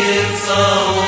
It's Amen.